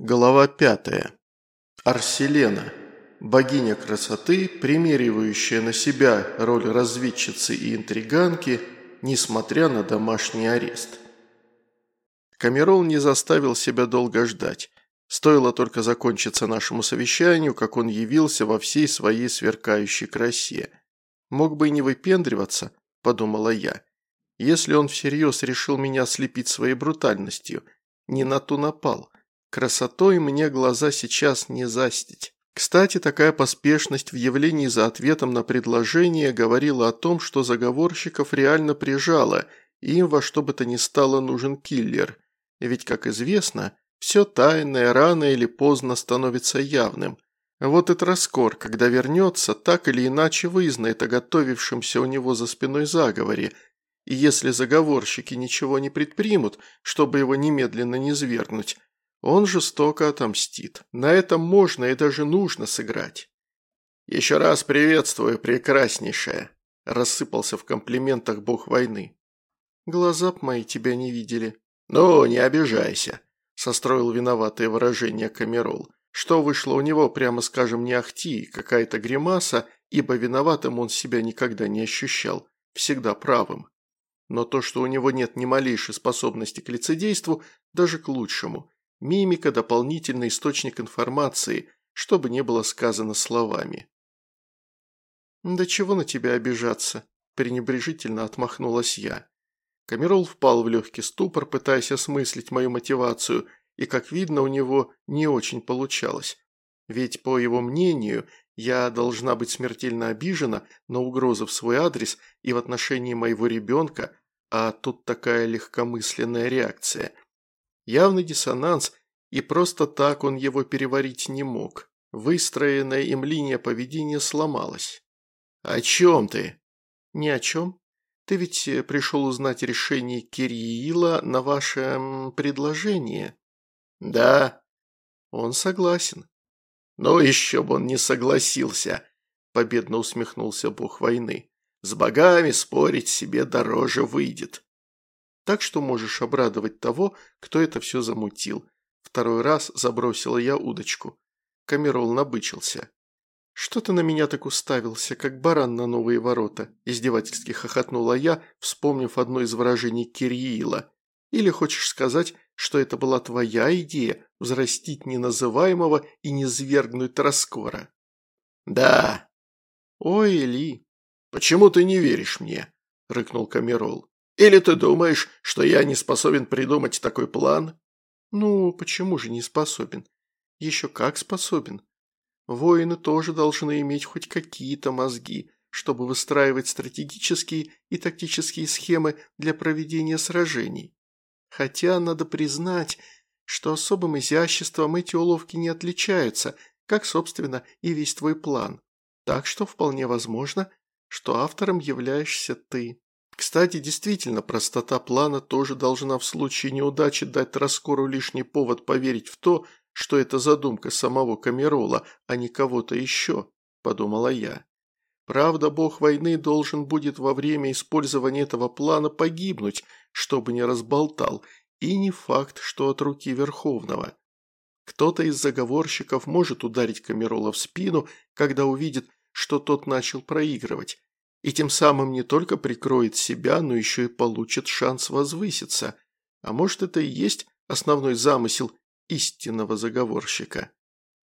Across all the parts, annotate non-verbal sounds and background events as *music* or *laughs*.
Глава пятая. Арселена. Богиня красоты, примеривающая на себя роль разведчицы и интриганки, несмотря на домашний арест. Камерол не заставил себя долго ждать. Стоило только закончиться нашему совещанию, как он явился во всей своей сверкающей красе. «Мог бы и не выпендриваться», – подумала я. «Если он всерьез решил меня слепить своей брутальностью, не на ту напал». Красотой мне глаза сейчас не застить. Кстати, такая поспешность в явлении за ответом на предложение говорила о том, что заговорщиков реально прижало, и им во что бы то ни стало нужен киллер. Ведь, как известно, все тайное рано или поздно становится явным. Вот и Троскор, когда вернется, так или иначе вызнает о готовившемся у него за спиной заговоре, и если заговорщики ничего не предпримут, чтобы его немедленно не свергнуть, он жестоко отомстит. На этом можно и даже нужно сыграть. «Еще раз приветствую, прекраснейшая!» – рассыпался в комплиментах бог войны. «Глаза б мои тебя не видели». «Ну, не обижайся», – состроил виноватое выражение Камерол. Что вышло у него, прямо скажем, не ахти, какая-то гримаса, ибо виноватым он себя никогда не ощущал, всегда правым. Но то, что у него нет ни малейшей способности к лицедейству, даже к лучшему – Мимика – дополнительный источник информации, чтобы не было сказано словами. «Да чего на тебя обижаться?» – пренебрежительно отмахнулась я. Камерол впал в легкий ступор, пытаясь осмыслить мою мотивацию, и, как видно, у него не очень получалось. Ведь, по его мнению, я должна быть смертельно обижена на угрозы в свой адрес и в отношении моего ребенка, а тут такая легкомысленная реакция – Явный диссонанс, и просто так он его переварить не мог. Выстроенная им линия поведения сломалась. «О чем ты?» «Ни о чем. Ты ведь э, пришел узнать решение Кириила на ваше предложение?» «Да». «Он согласен». «Ну еще бы он не согласился», – победно усмехнулся бог войны. «С богами спорить себе дороже выйдет». Так что можешь обрадовать того, кто это все замутил. Второй раз забросила я удочку. Камерол набычился. «Что ты на меня так уставился, как баран на новые ворота?» – издевательски хохотнула я, вспомнив одно из выражений Кирилла. «Или хочешь сказать, что это была твоя идея – взрастить неназываемого и не свергнуть Раскора?» «Да». «Ой, Ли, почему ты не веришь мне?» – рыкнул Камерол. Или ты думаешь, что я не способен придумать такой план?» «Ну, почему же не способен? Еще как способен. Воины тоже должны иметь хоть какие-то мозги, чтобы выстраивать стратегические и тактические схемы для проведения сражений. Хотя, надо признать, что особым изяществом эти уловки не отличаются, как, собственно, и весь твой план. Так что вполне возможно, что автором являешься ты». Кстати, действительно, простота плана тоже должна в случае неудачи дать Раскору лишний повод поверить в то, что это задумка самого Камерола, а не кого-то еще, подумала я. Правда, бог войны должен будет во время использования этого плана погибнуть, чтобы не разболтал, и не факт, что от руки Верховного. Кто-то из заговорщиков может ударить Камерола в спину, когда увидит, что тот начал проигрывать, и тем самым не только прикроет себя, но еще и получит шанс возвыситься. А может, это и есть основной замысел истинного заговорщика.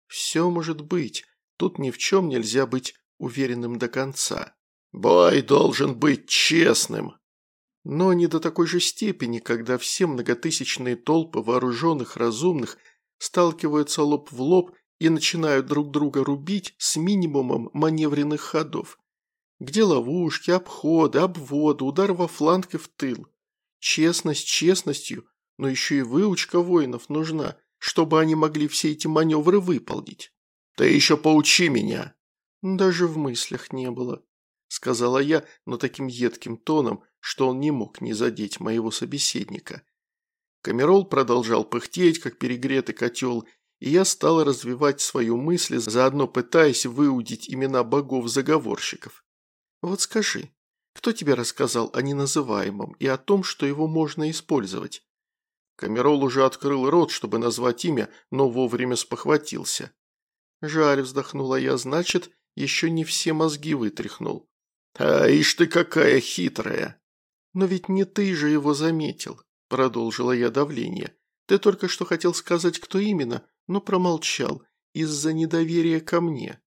Все может быть, тут ни в чем нельзя быть уверенным до конца. Бой должен быть честным. Но не до такой же степени, когда все многотысячные толпы вооруженных разумных сталкиваются лоб в лоб и начинают друг друга рубить с минимумом маневренных ходов. Где ловушки, обходы, обводы, удар во фланг и в тыл. Честность честностью, но еще и выучка воинов нужна, чтобы они могли все эти маневры выполнить. Ты еще поучи меня. Даже в мыслях не было, сказала я, но таким едким тоном, что он не мог не задеть моего собеседника. Камерол продолжал пыхтеть, как перегретый котел, и я стал развивать свою мысль, заодно пытаясь выудить имена богов-заговорщиков. Вот скажи, кто тебе рассказал о неназываемом и о том, что его можно использовать? Камерол уже открыл рот, чтобы назвать имя, но вовремя спохватился. «Жаль», – вздохнула я, – «значит, еще не все мозги вытряхнул». «А ишь ты какая хитрая!» «Но ведь не ты же его заметил», – продолжила я давление. «Ты только что хотел сказать, кто именно, но промолчал из-за недоверия ко мне».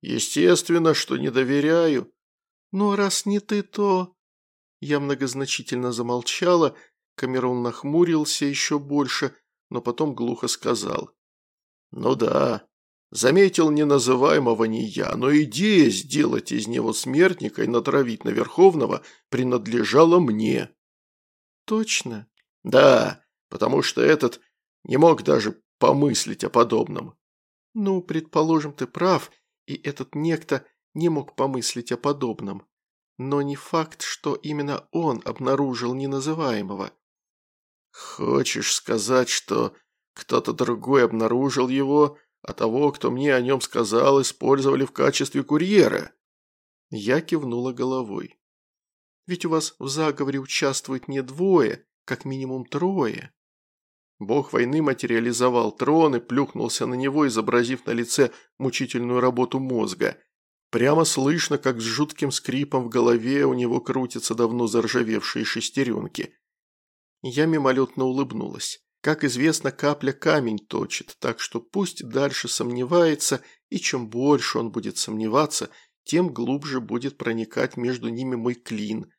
«Естественно, что не доверяю». «Ну, раз не ты, то...» Я многозначительно замолчала, Камерон нахмурился еще больше, но потом глухо сказал. «Ну да, заметил неназываемого не я, но идея сделать из него смертника и натравить на Верховного принадлежала мне». «Точно?» «Да, потому что этот не мог даже помыслить о подобном». «Ну, предположим, ты прав, и этот некто не мог помыслить о подобном. Но не факт, что именно он обнаружил неназываемого. «Хочешь сказать, что кто-то другой обнаружил его, а того, кто мне о нем сказал, использовали в качестве курьера?» Я кивнула головой. «Ведь у вас в заговоре участвует не двое, как минимум трое». Бог войны материализовал трон и плюхнулся на него, изобразив на лице мучительную работу мозга. Прямо слышно, как с жутким скрипом в голове у него крутятся давно заржавевшие шестеренки. Я мимолетно улыбнулась. Как известно, капля камень точит, так что пусть дальше сомневается, и чем больше он будет сомневаться, тем глубже будет проникать между ними мой клин.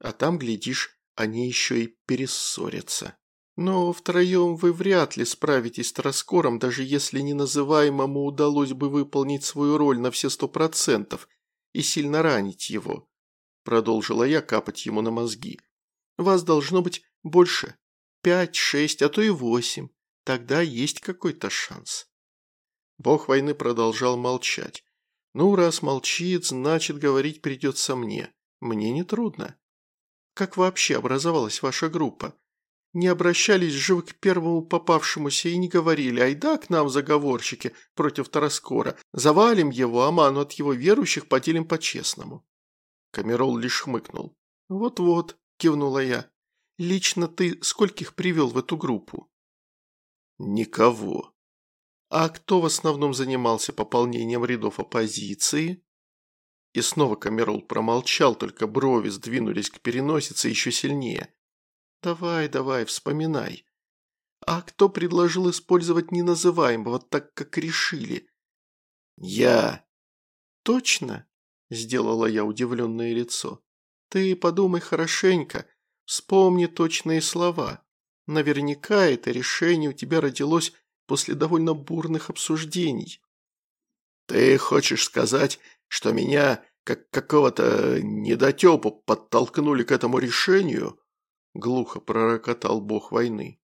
А там, глядишь, они еще и перессорятся. Но втроем вы вряд ли справитесь с Троскором, даже если неназываемому удалось бы выполнить свою роль на все сто процентов и сильно ранить его. Продолжила я капать ему на мозги. Вас должно быть больше. Пять, шесть, а то и восемь. Тогда есть какой-то шанс». Бог войны продолжал молчать. «Ну, раз молчит, значит, говорить придется мне. Мне не трудно. Как вообще образовалась ваша группа? Не обращались же вы к первому попавшемуся и не говорили, айда к нам, заговорщики, против Тараскора, завалим его, а ману от его верующих поделим по-честному». Камерол лишь хмыкнул. «Вот-вот, – кивнула я. «Лично ты скольких привел в эту группу?» «Никого». «А кто в основном занимался пополнением рядов оппозиции?» И снова Камерол промолчал, только брови сдвинулись к переносице еще сильнее. «Давай, давай, вспоминай. А кто предложил использовать неназываемого так, как решили?» «Я». «Точно?» – сделала я удивленное лицо. Ты подумай хорошенько, вспомни точные слова. Наверняка это решение у тебя родилось после довольно бурных обсуждений. Ты хочешь сказать, что меня, как какого-то недотепу, подтолкнули к этому решению? Глухо пророкотал бог войны.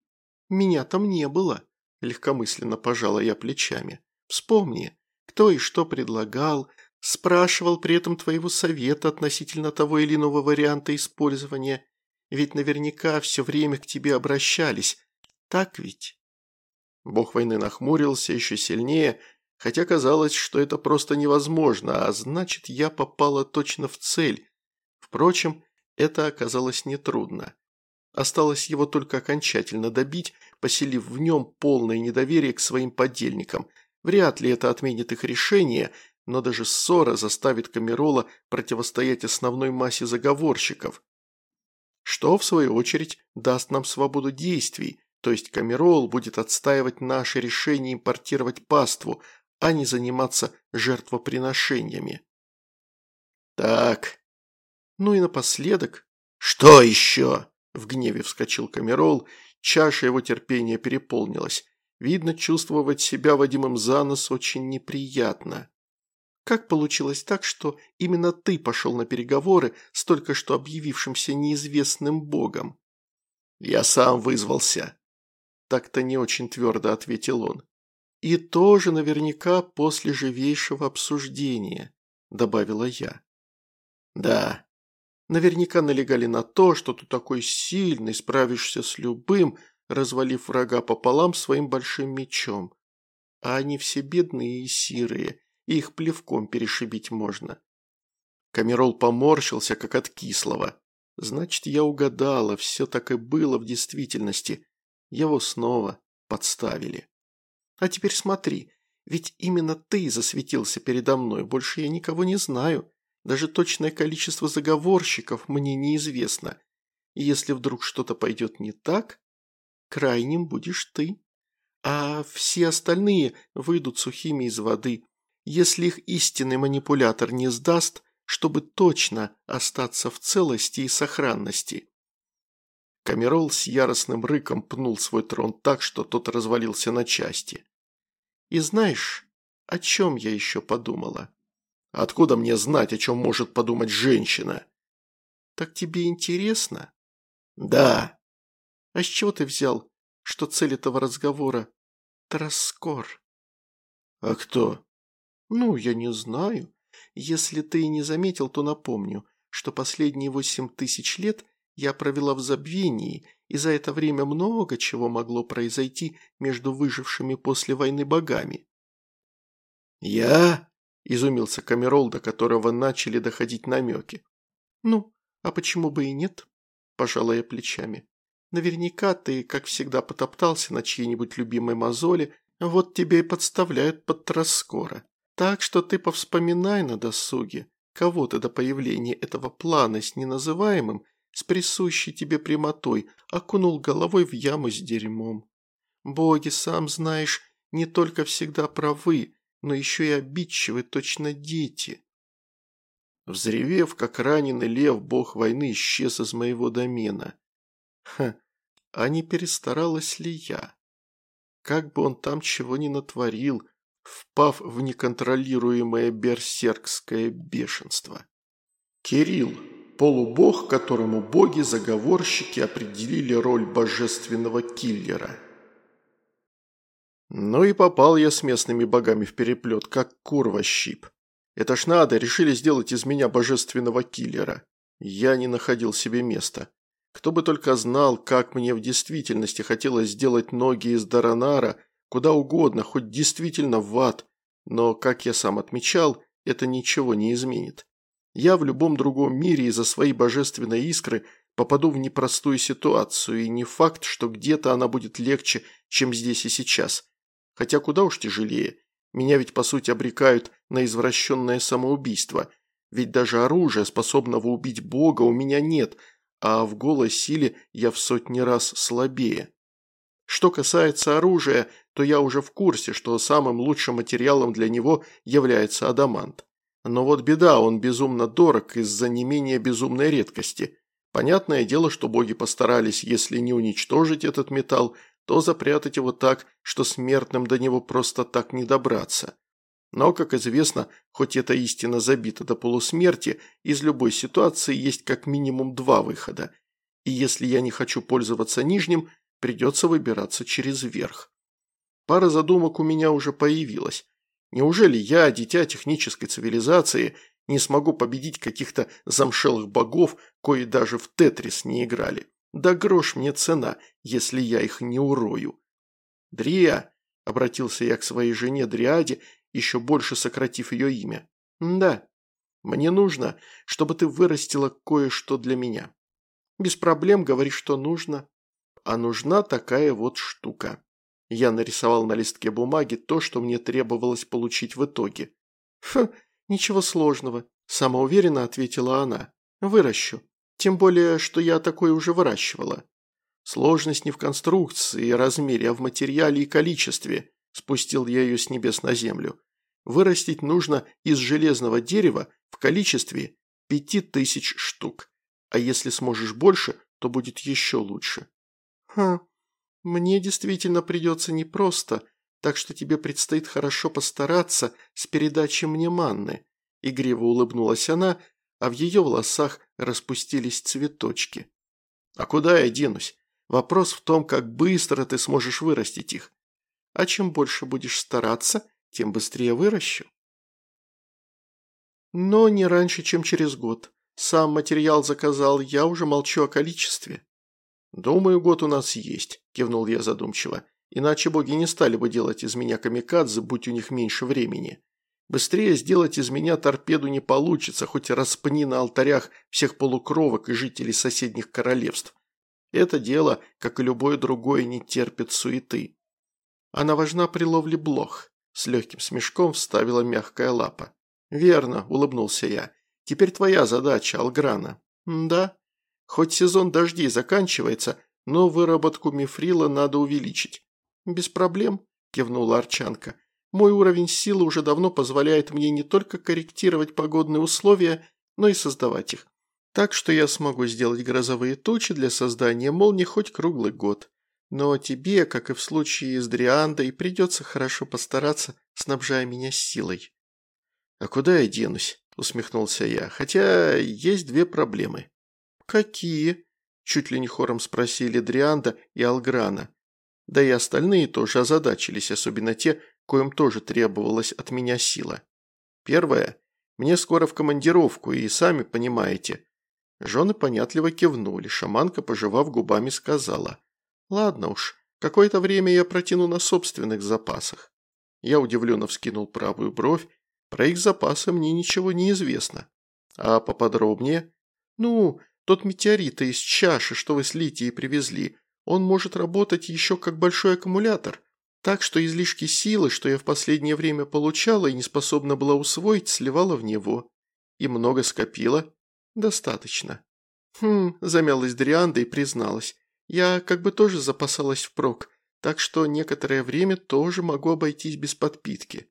Меня там не было, легкомысленно пожала я плечами. Вспомни, кто и что предлагал, Спрашивал при этом твоего совета относительно того или иного варианта использования. Ведь наверняка все время к тебе обращались. Так ведь?» Бог войны нахмурился еще сильнее, хотя казалось, что это просто невозможно, а значит, я попала точно в цель. Впрочем, это оказалось нетрудно. Осталось его только окончательно добить, поселив в нем полное недоверие к своим подельникам. Вряд ли это отменит их решение, но даже ссора заставит Камерола противостоять основной массе заговорщиков. Что, в свою очередь, даст нам свободу действий, то есть Камерол будет отстаивать наше решение импортировать паству, а не заниматься жертвоприношениями. Так. Ну и напоследок. Что еще? В гневе вскочил Камерол, чаша его терпения переполнилась. Видно, чувствовать себя Вадимом за нос очень неприятно. Как получилось так, что именно ты пошел на переговоры с только что объявившимся неизвестным богом?» «Я сам вызвался», – так-то не очень твердо ответил он. «И тоже наверняка после живейшего обсуждения», – добавила я. «Да, наверняка налегали на то, что ты такой сильный, справишься с любым, развалив врага пополам своим большим мечом. А они все бедные и сирые, их плевком перешибить можно. Камерол поморщился, как от кислого. Значит, я угадала, все так и было в действительности. Его снова подставили. А теперь смотри, ведь именно ты засветился передо мной, больше я никого не знаю. Даже точное количество заговорщиков мне неизвестно. И если вдруг что-то пойдет не так, крайним будешь ты. А все остальные выйдут сухими из воды, если их истинный манипулятор не сдаст, чтобы точно остаться в целости и сохранности. Камерол с яростным рыком пнул свой трон так, что тот развалился на части. И знаешь, о чем я еще подумала? Откуда мне знать, о чем может подумать женщина? Так тебе интересно? Да. А с чего ты взял, что цель этого разговора – Траскор? А кто? Ну, я не знаю. Если ты и не заметил, то напомню, что последние восемь тысяч лет я провела в забвении, и за это время много чего могло произойти между выжившими после войны богами. «Я?» – изумился Камерол, до которого начали доходить намеки. «Ну, а почему бы и нет?» – пожала я плечами. «Наверняка ты, как всегда, потоптался на чьей-нибудь любимой мозоли, вот тебе и подставляют под троскора. Так что ты повспоминай на досуге, кого ты до появления этого плана с неназываемым, с присущей тебе прямотой, окунул головой в яму с дерьмом. Боги, сам знаешь, не только всегда правы, но еще и обидчивы точно дети. Взревев, как раненый лев, бог войны исчез из моего домена. Ха, а не перестаралась ли я? Как бы он там чего ни натворил, впав в неконтролируемое берсеркское бешенство. Кирилл, полубог, которому боги-заговорщики определили роль божественного киллера. Ну и попал я с местными богами в переплет, как курва щип. Это ж надо, решили сделать из меня божественного киллера. Я не находил себе места. Кто бы только знал, как мне в действительности хотелось сделать ноги из Даранара – Куда угодно, хоть действительно в ад. Но, как я сам отмечал, это ничего не изменит. Я в любом другом мире из-за своей божественной искры попаду в непростую ситуацию, и не факт, что где-то она будет легче, чем здесь и сейчас. Хотя куда уж тяжелее. Меня ведь по сути обрекают на извращенное самоубийство. Ведь даже оружия, способного убить Бога, у меня нет, а в голой силе я в сотни раз слабее. Что касается оружия, то я уже в курсе, что самым лучшим материалом для него является адамант. Но вот беда, он безумно дорог из-за не менее безумной редкости. Понятное дело, что боги постарались, если не уничтожить этот металл, то запрятать его так, что смертным до него просто так не добраться. Но, как известно, хоть эта истина забита до полусмерти, из любой ситуации есть как минимум два выхода. И если я не хочу пользоваться нижним, Придется выбираться через верх. Пара задумок у меня уже появилась. Неужели я, дитя технической цивилизации, не смогу победить каких-то замшелых богов, кои даже в Тетрис не играли? Да грош мне цена, если я их не урою. «Дрия», — обратился я к своей жене Дриаде, еще больше сократив ее имя. «Да, мне нужно, чтобы ты вырастила кое-что для меня. Без проблем говори, что нужно а нужна такая вот штука. Я нарисовал на листке бумаги то, что мне требовалось получить в итоге. «Фу, ничего сложного», – самоуверенно ответила она. «Выращу. Тем более, что я такое уже выращивала. Сложность не в конструкции и размере, а в материале и количестве», – спустил я ее с небес на землю. «Вырастить нужно из железного дерева в количестве пяти тысяч штук. А если сможешь больше, то будет еще лучше». «Ха, мне действительно придется непросто, так что тебе предстоит хорошо постараться с передачей мне манны», – игриво улыбнулась она, а в ее волосах распустились цветочки. «А куда я денусь? Вопрос в том, как быстро ты сможешь вырастить их. А чем больше будешь стараться, тем быстрее выращу». «Но не раньше, чем через год. Сам материал заказал, я уже молчу о количестве». «Думаю, год у нас есть», – кивнул я задумчиво. «Иначе боги не стали бы делать из меня камикадзе, будь у них меньше времени. Быстрее сделать из меня торпеду не получится, хоть распни на алтарях всех полукровок и жителей соседних королевств. Это дело, как и любое другое, не терпит суеты. Она важна при ловле блох. С легким смешком вставила мягкая лапа. «Верно», – улыбнулся я. «Теперь твоя задача, Алграна». «Да. Хоть сезон дождей заканчивается, но выработку мифрила надо увеличить». «Без проблем», – кивнула Арчанка. «Мой уровень силы уже давно позволяет мне не только корректировать погодные условия, но и создавать их. Так что я смогу сделать грозовые тучи для создания молний хоть круглый год. Но тебе, как и в случае с Дриандой, придется хорошо постараться, снабжая меня силой». «А куда я денусь?» – усмехнулся я. «Хотя есть две проблемы». «Какие?» – чуть ли не хором спросили Дрианда и Алграна. Да и остальные тоже озадачились, особенно те, коим тоже требовалась от меня сила. Первое. Мне скоро в командировку, и сами понимаете. Жены понятливо кивнули, шаманка, пожевав губами, сказала. «Ладно уж, какое-то время я протяну на собственных запасах». Я удивленно вскинул правую бровь. Про их запасы мне ничего не известно. А поподробнее? Ну, тот метеорит из чаши, что вы с Литией привезли, он может работать еще как большой аккумулятор. Так что излишки силы, что я в последнее время получала и не способна была усвоить, сливала в него. И много скопила. Достаточно. Хм, замялась Дрианда и призналась. Я как бы тоже запасалась впрок, так что некоторое время тоже могу обойтись без подпитки.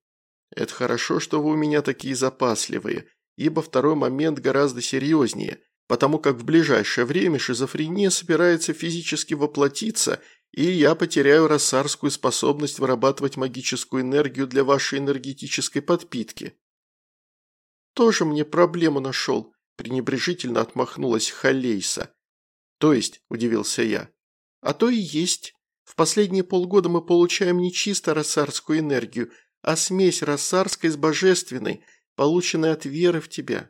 Это хорошо, что вы у меня такие запасливые, ибо второй момент гораздо серьезнее, потому как в ближайшее время шизофрения собирается физически воплотиться, и я потеряю рассарскую способность вырабатывать магическую энергию для вашей энергетической подпитки. Тоже мне проблему нашел, пренебрежительно отмахнулась Халейса. «То есть?» – удивился я. «А то и есть. В последние полгода мы получаем не чисто рассарскую энергию, а смесь рассарской с божественной, полученной от веры в тебя.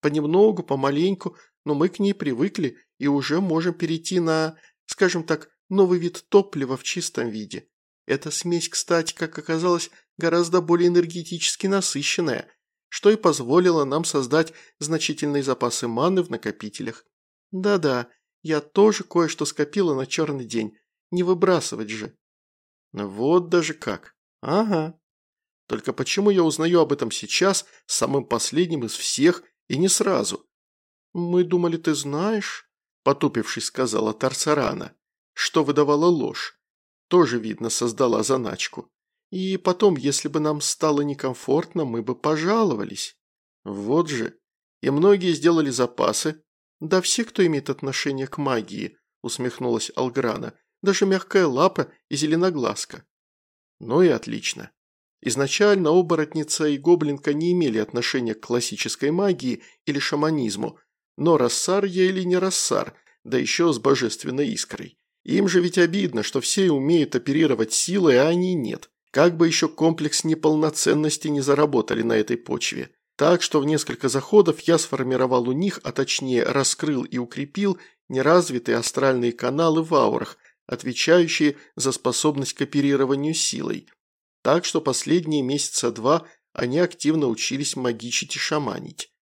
Понемногу, помаленьку, но мы к ней привыкли и уже можем перейти на, скажем так, новый вид топлива в чистом виде. Эта смесь, кстати, как оказалось, гораздо более энергетически насыщенная, что и позволило нам создать значительные запасы маны в накопителях. Да-да, я тоже кое-что скопила на черный день. Не выбрасывать же. Вот даже как. Ага. Только почему я узнаю об этом сейчас, самым последним из всех, и не сразу? Мы думали, ты знаешь, потупившись, сказала Тарсарана, что выдавала ложь. Тоже, видно, создала заначку. И потом, если бы нам стало некомфортно, мы бы пожаловались. Вот же. И многие сделали запасы, «Да все, кто имеет отношение к магии», – усмехнулась Алграна. «Даже мягкая лапа и зеленоглазка». «Ну и отлично. Изначально оборотница и гоблинка не имели отношения к классической магии или шаманизму, но рассар я или не рассар, да еще с божественной искрой. Им же ведь обидно, что все умеют оперировать силой, а они нет. Как бы еще комплекс неполноценности не заработали на этой почве. Так что в несколько заходов я сформировал у них, а точнее раскрыл и укрепил неразвитые астральные каналы в аурах, отвечающие за способность к оперированию силой. Так что последние месяца два они активно учились магичить и шаманить.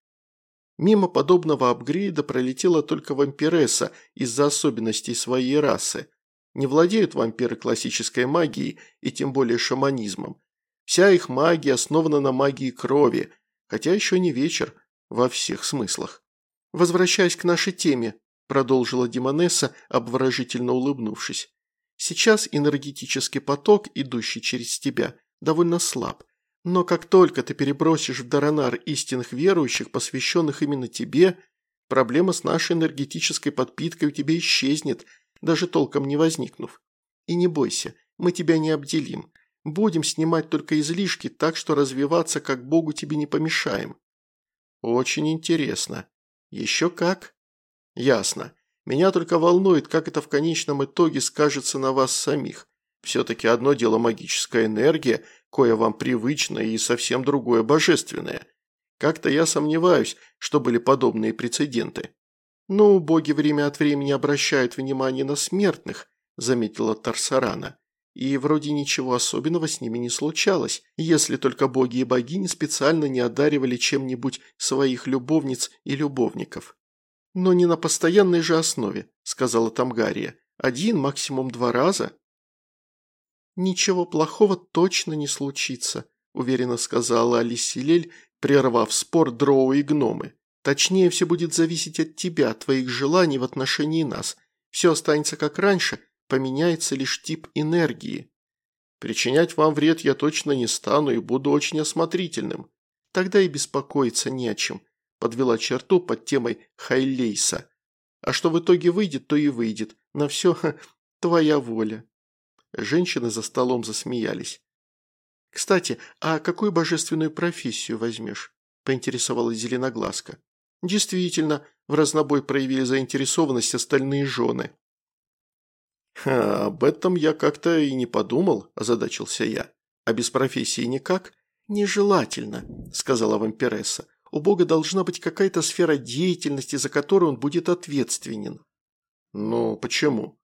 Мимо подобного апгрейда пролетела только вампиресса из-за особенностей своей расы. Не владеют вампиры классической магией и тем более шаманизмом. Вся их магия основана на магии крови – хотя еще не вечер во всех смыслах. «Возвращаясь к нашей теме», – продолжила Димонесса, обворожительно улыбнувшись. «Сейчас энергетический поток, идущий через тебя, довольно слаб. Но как только ты перебросишь в Даранар истинных верующих, посвященных именно тебе, проблема с нашей энергетической подпиткой у тебя исчезнет, даже толком не возникнув. И не бойся, мы тебя не обделим. Будем снимать только излишки, так что развиваться как богу тебе не помешаем». «Очень интересно. Еще как?» «Ясно. Меня только волнует, как это в конечном итоге скажется на вас самих. Все-таки одно дело магическая энергия, кое вам привычно, и совсем другое божественное. Как-то я сомневаюсь, что были подобные прецеденты». «Ну, боги время от времени обращают внимание на смертных», – заметила Тарсарана. И вроде ничего особенного с ними не случалось, если только боги и богини специально не одаривали чем-нибудь своих любовниц и любовников. «Но не на постоянной же основе», – сказала Тамгария. «Один, максимум два раза». «Ничего плохого точно не случится», – уверенно сказала Алисилель, прервав спор дроу и гномы. «Точнее, все будет зависеть от тебя, твоих желаний в отношении нас. Все останется как раньше, поменяется лишь тип энергии. Причинять вам вред я точно не стану и буду очень осмотрительным. Тогда и беспокоиться не о чем», – подвела черту под темой Хайлейса. «А что в итоге выйдет, то и выйдет. На все ха, *laughs* твоя воля». Женщины за столом засмеялись. «Кстати, а какую божественную профессию возьмешь?» – поинтересовалась Зеленоглазка. «Действительно, в разнобой проявили заинтересованность остальные жены». «Об этом я как-то и не подумал», – озадачился я. «А без профессии никак?» «Нежелательно», – сказала вампиресса. «У Бога должна быть какая-то сфера деятельности, за которую он будет ответственен». «Ну, почему?»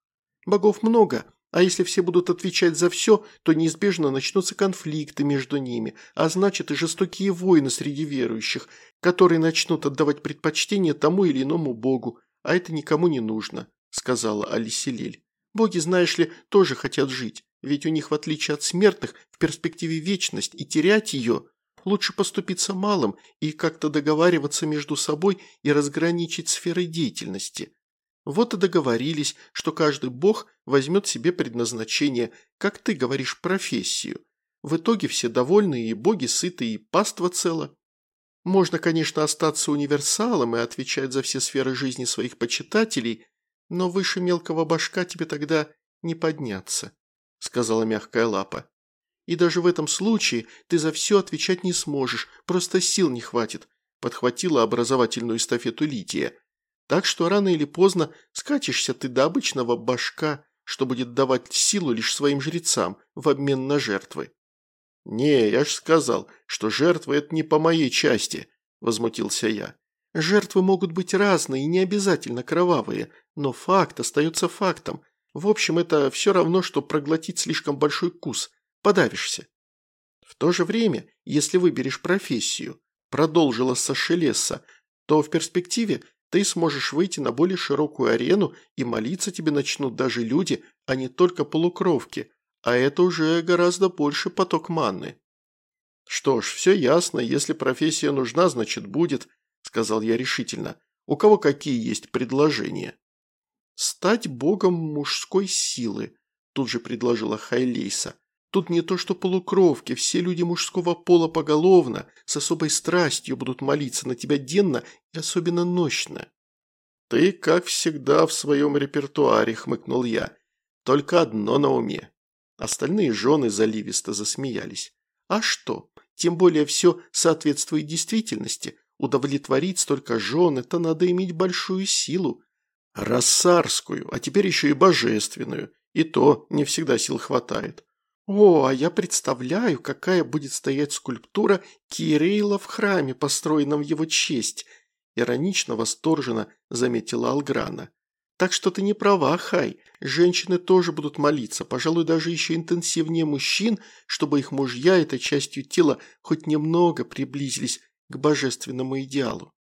«Богов много, а если все будут отвечать за все, то неизбежно начнутся конфликты между ними, а значит и жестокие войны среди верующих, которые начнут отдавать предпочтение тому или иному богу, а это никому не нужно», – сказала Алиселель. «Боги, знаешь ли, тоже хотят жить, ведь у них, в отличие от смертных, в перспективе вечность, и терять ее лучше поступиться малым и как-то договариваться между собой и разграничить сферы деятельности». Вот и договорились, что каждый бог возьмет себе предназначение, как ты говоришь, профессию. В итоге все довольны, и боги сыты, и паства цела. Можно, конечно, остаться универсалом и отвечать за все сферы жизни своих почитателей, но выше мелкого башка тебе тогда не подняться», – сказала мягкая лапа. «И даже в этом случае ты за все отвечать не сможешь, просто сил не хватит», – подхватила образовательную эстафету Лития. Так что рано или поздно скатишься ты до обычного башка, что будет давать силу лишь своим жрецам в обмен на жертвы. «Не, я ж сказал, что жертвы – это не по моей части», – возмутился я. «Жертвы могут быть разные и не обязательно кровавые, но факт остается фактом. В общем, это все равно, что проглотить слишком большой кус. Подавишься». В то же время, если выберешь профессию, продолжила Сашелеса, то в перспективе ты сможешь выйти на более широкую арену, и молиться тебе начнут даже люди, а не только полукровки, а это уже гораздо больше поток манны». «Что ж, все ясно, если профессия нужна, значит будет», – сказал я решительно. «У кого какие есть предложения?» «Стать богом мужской силы», – тут же предложила Хайлейса. Тут не то что полукровки, все люди мужского пола поголовно, с особой страстью будут молиться на тебя денно и особенно ночно». «Ты, как всегда, в своем репертуаре», – хмыкнул я. «Только одно на уме». Остальные жены заливисто засмеялись. «А что? Тем более все соответствует действительности. Удовлетворить столько жен – это надо иметь большую силу. Рассарскую, а теперь еще и божественную. И то не всегда сил хватает. «О, а я представляю, какая будет стоять скульптура Кирейла в храме, построенном в его честь», иронично восторженно заметила Алграна. «Так что ты не права, Хай. Женщины тоже будут молиться, пожалуй, даже еще интенсивнее мужчин, чтобы их мужья этой частью тела хоть немного приблизились к божественному идеалу».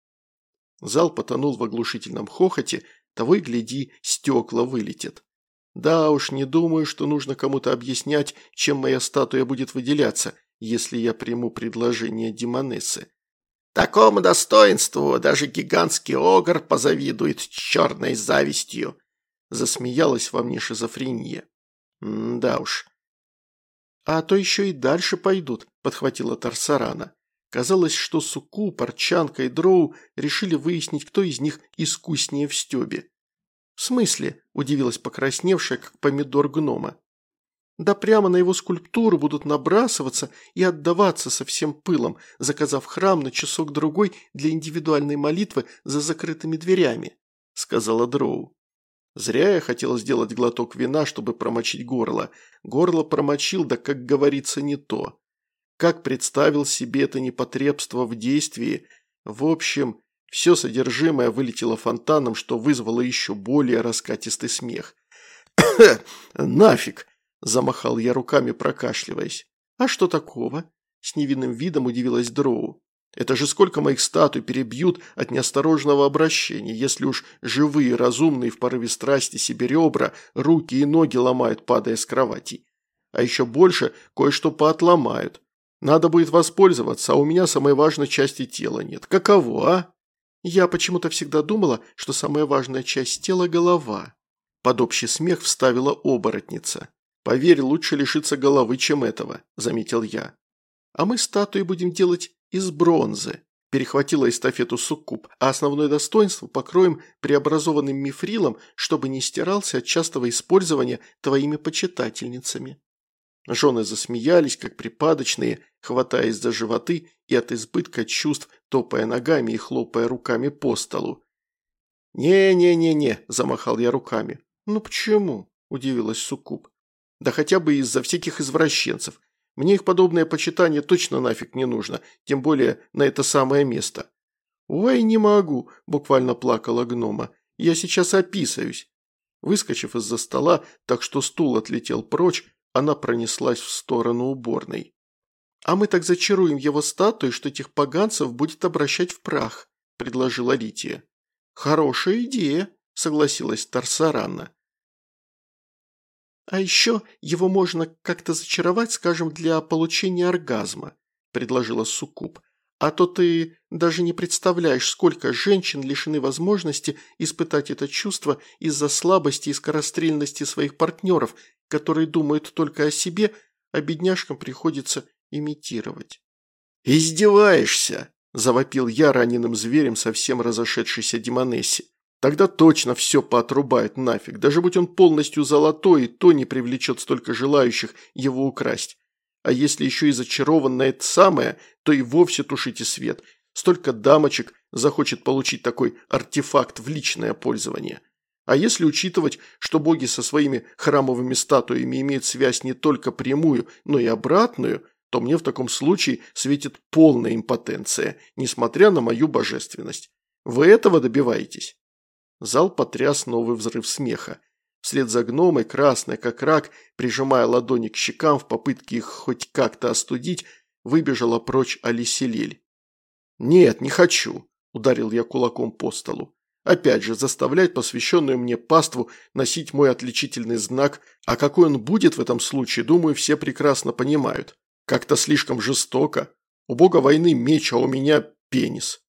Зал потонул в оглушительном хохоте, того и гляди, стекла вылетят. Да уж, не думаю, что нужно кому-то объяснять, чем моя статуя будет выделяться, если я приму предложение Демонессы. Такому достоинству даже гигантский огр позавидует черной завистью. Засмеялась во мне шизофрения. М да уж. А то еще и дальше пойдут, подхватила Тарсарана. Казалось, что Суку, Парчанка и Дроу решили выяснить, кто из них искуснее в стебе. «В смысле?» – удивилась покрасневшая, как помидор гнома. «Да прямо на его скульптуру будут набрасываться и отдаваться со всем пылом, заказав храм на часок-другой для индивидуальной молитвы за закрытыми дверями», – сказала Дроу. Зря я хотел сделать глоток вина, чтобы промочить горло. Горло промочил, да, как говорится, не то. Как представил себе это непотребство в действии. В общем, все содержимое вылетело фонтаном, что вызвало еще более раскатистый смех. *coughs* «Нафиг!» – замахал я руками, прокашливаясь. «А что такого?» – с невинным видом удивилась Дроу. «Это же сколько моих статуй перебьют от неосторожного обращения, если уж живые, разумные в порыве страсти себе ребра, руки и ноги ломают, падая с кровати. А еще больше кое-что поотломают. Надо будет воспользоваться, а у меня самой важной части тела нет. Каково, а?» «Я почему-то всегда думала, что самая важная часть тела – голова». Под общий смех вставила оборотница. «Поверь, лучше лишиться головы, чем этого», – заметил я. «А мы статуи будем делать из бронзы», – перехватила эстафету Суккуб, «а основное достоинство покроем преобразованным мифрилом, чтобы не стирался от частого использования твоими почитательницами». Жены засмеялись, как припадочные, хватаясь за животы и от избытка чувств, топая ногами и хлопая руками по столу. «Не-не-не-не», – замахал я руками. «Ну почему?» – удивилась Суккуб. Да хотя бы из-за всяких извращенцев. Мне их подобное почитание точно нафиг не нужно, тем более на это самое место. «Ой, не могу», – буквально плакала гнома. «Я сейчас описаюсь». Выскочив из-за стола, так что стул отлетел прочь, она пронеслась в сторону уборной. «А мы так зачаруем его статуей, что этих поганцев будет обращать в прах», – предложила Лития. «Хорошая идея», – согласилась Тарсаранна. «А еще его можно как-то зачаровать, скажем, для получения оргазма», – предложила Суккуб. «А то ты даже не представляешь, сколько женщин лишены возможности испытать это чувство из-за слабости и скорострельности своих партнеров, которые думают только о себе, а бедняжкам приходится имитировать». «Издеваешься!» – завопил я раненым зверем совсем разошедшейся Демонессе. Тогда точно все поотрубает нафиг. Даже будь он полностью золотой, то не привлечет столько желающих его украсть. А если еще и зачарован на это самое, то и вовсе тушите свет. Столько дамочек захочет получить такой артефакт в личное пользование. А если учитывать, что боги со своими храмовыми статуями имеют связь не только прямую, но и обратную, то мне в таком случае светит полная импотенция, несмотря на мою божественность. Вы этого добиваетесь? Зал потряс новый взрыв смеха. Вслед за гномой, красная как рак, прижимая ладони к щекам в попытке их хоть как-то остудить, выбежала прочь Алиселель. «Нет, не хочу», – ударил я кулаком по столу. Опять же, заставлять посвященную мне паству носить мой отличительный знак, а какой он будет в этом случае, думаю, все прекрасно понимают. Как-то слишком жестоко. У бога войны меч, а у меня пенис.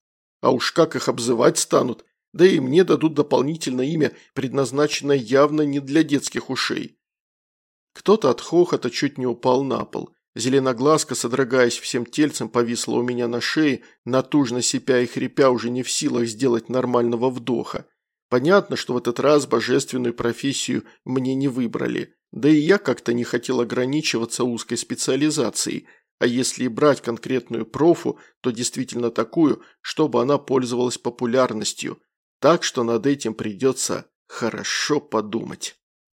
А уж как их обзывать станут, да и мне дадут дополнительное имя, предназначенное явно не для детских ушей. Кто-то от хохота чуть не упал на пол. Зеленоглазка, содрогаясь всем тельцем, повисла у меня на шее, натужно сипя и хрипя, уже не в силах сделать нормального вдоха. Понятно, что в этот раз божественную профессию мне не выбрали. Да и я как-то не хотел ограничиваться узкой специализацией, а если и брать конкретную профу, то действительно такую, чтобы она пользовалась популярностью – так что над этим придется хорошо подумать.